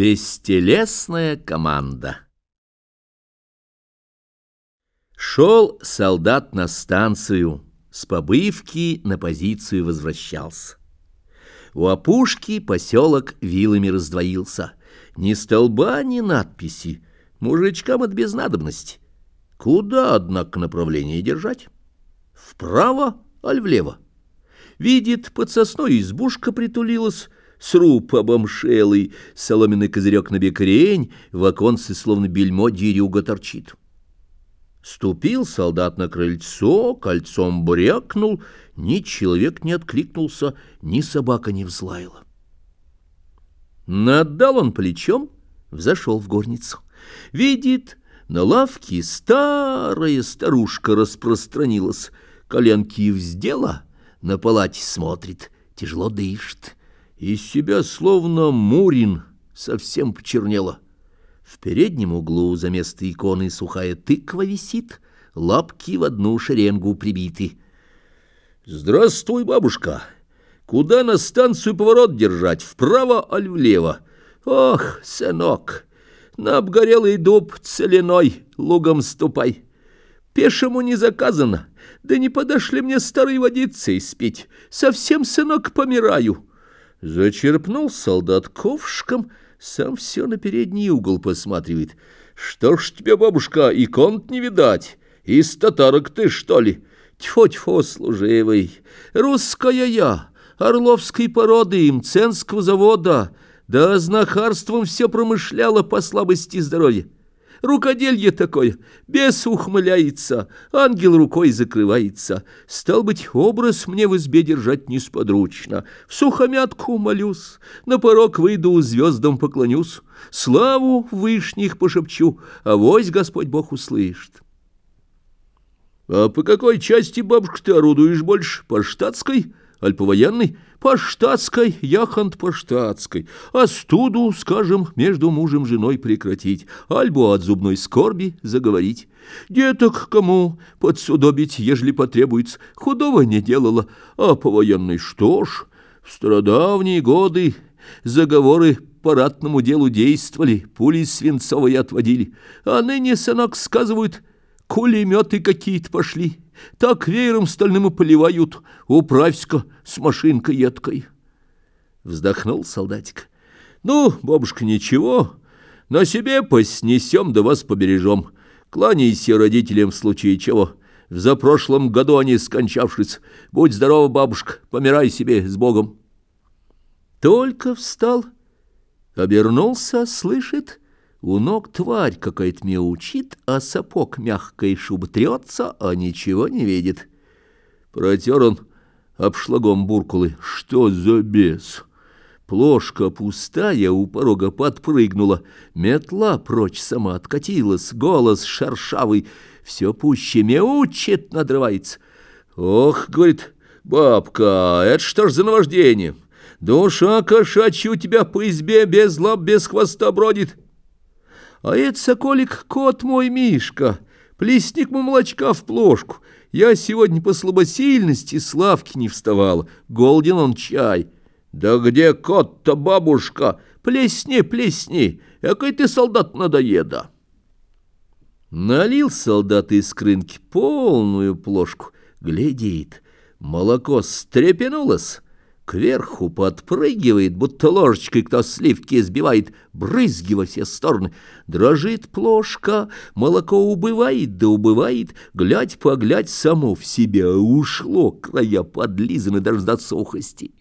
Бестелесная команда Шел солдат на станцию, с побывки на позицию возвращался. У опушки поселок вилами раздвоился. Ни столба, ни надписи. Мужичкам от безнадобности. Куда, однако, направление держать? Вправо, аль влево? Видит, под сосной избушка притулилась, сруб обомшелый, соломенный козырек на бекрень, в оконце словно бельмо дерюга торчит. Ступил солдат на крыльцо, кольцом брякнул, ни человек не откликнулся, ни собака не взлаяла. Надал он плечом, взошел в горницу. Видит, на лавке старая старушка распространилась, коленки вздела, на палате смотрит, тяжело дышит. Из себя словно Мурин совсем почернела. В переднем углу за место иконы сухая тыква висит, лапки в одну шеренгу прибиты. «Здравствуй, бабушка! Куда на станцию поворот держать, вправо аль влево? Ох, сынок, на обгорелый дуб целиной лугом ступай!» Пешему не заказано, да не подошли мне старой водицы испить. Совсем, сынок, помираю. Зачерпнул солдат ковшком, сам все на передний угол посматривает. Что ж тебе, бабушка, икон не видать? Из татарок ты, что ли? Тьфу-тьфу, служивый, русская я, орловской породы, имценского завода, да знахарством все промышляла по слабости здоровья. Рукоделье такое, бес ухмыляется, ангел рукой закрывается. Стал быть, образ мне в избе держать несподручно. В сухомятку молюсь, на порог выйду, звездам поклонюсь. Славу вышних пошепчу, а вось Господь Бог услышит. А по какой части, бабушка, ты орудуешь больше? По штатской? Аль по военной? По штатской, яхант по штатской. А студу, скажем, между мужем и женой прекратить. Альбо от зубной скорби заговорить. Деток кому подсудобить, ежели потребуется. Худого не делала. А по военной что ж? В стародавние годы заговоры по ратному делу действовали, пули свинцовые отводили. А ныне, сынок, сказывают, кулеметы какие-то пошли. Так веером стальным и поливают. Управься-ка с машинкой едкой. Вздохнул солдатик. Ну, бабушка, ничего. На себе поснесем, да вас побережем. Кланяйся родителям в случае чего. В запрошлом году они скончавшись. Будь здорова, бабушка, помирай себе с Богом. Только встал, обернулся, слышит, у ног тварь какая-то мяучит, а сапог мягкой шуб трется, а ничего не видит. Протер он обшлагом буркулы. Что за бес? Плошка пустая у порога подпрыгнула, метла прочь сама откатилась, голос шершавый, все пуще мяучит, надрывается. «Ох, — говорит, — бабка, это что ж за наваждение? Душа кошачья у тебя по избе без лап, без хвоста бродит». А это, соколик, кот мой Мишка, плесник му молочка в плошку. Я сегодня по слабосильности с лавки не вставала, голден он чай. Да где кот-то, бабушка? Плесни, плесни, какой ты солдат надоеда. Налил солдат из крынки полную плошку, глядит, молоко стрепенулось, кверху подпрыгивает, будто ложечкой кто сливки сбивает, брызги во все стороны. Дрожит плошка, молоко убывает да убывает, глядь-поглядь само в себя ушло, края подлизаны даже до сухости.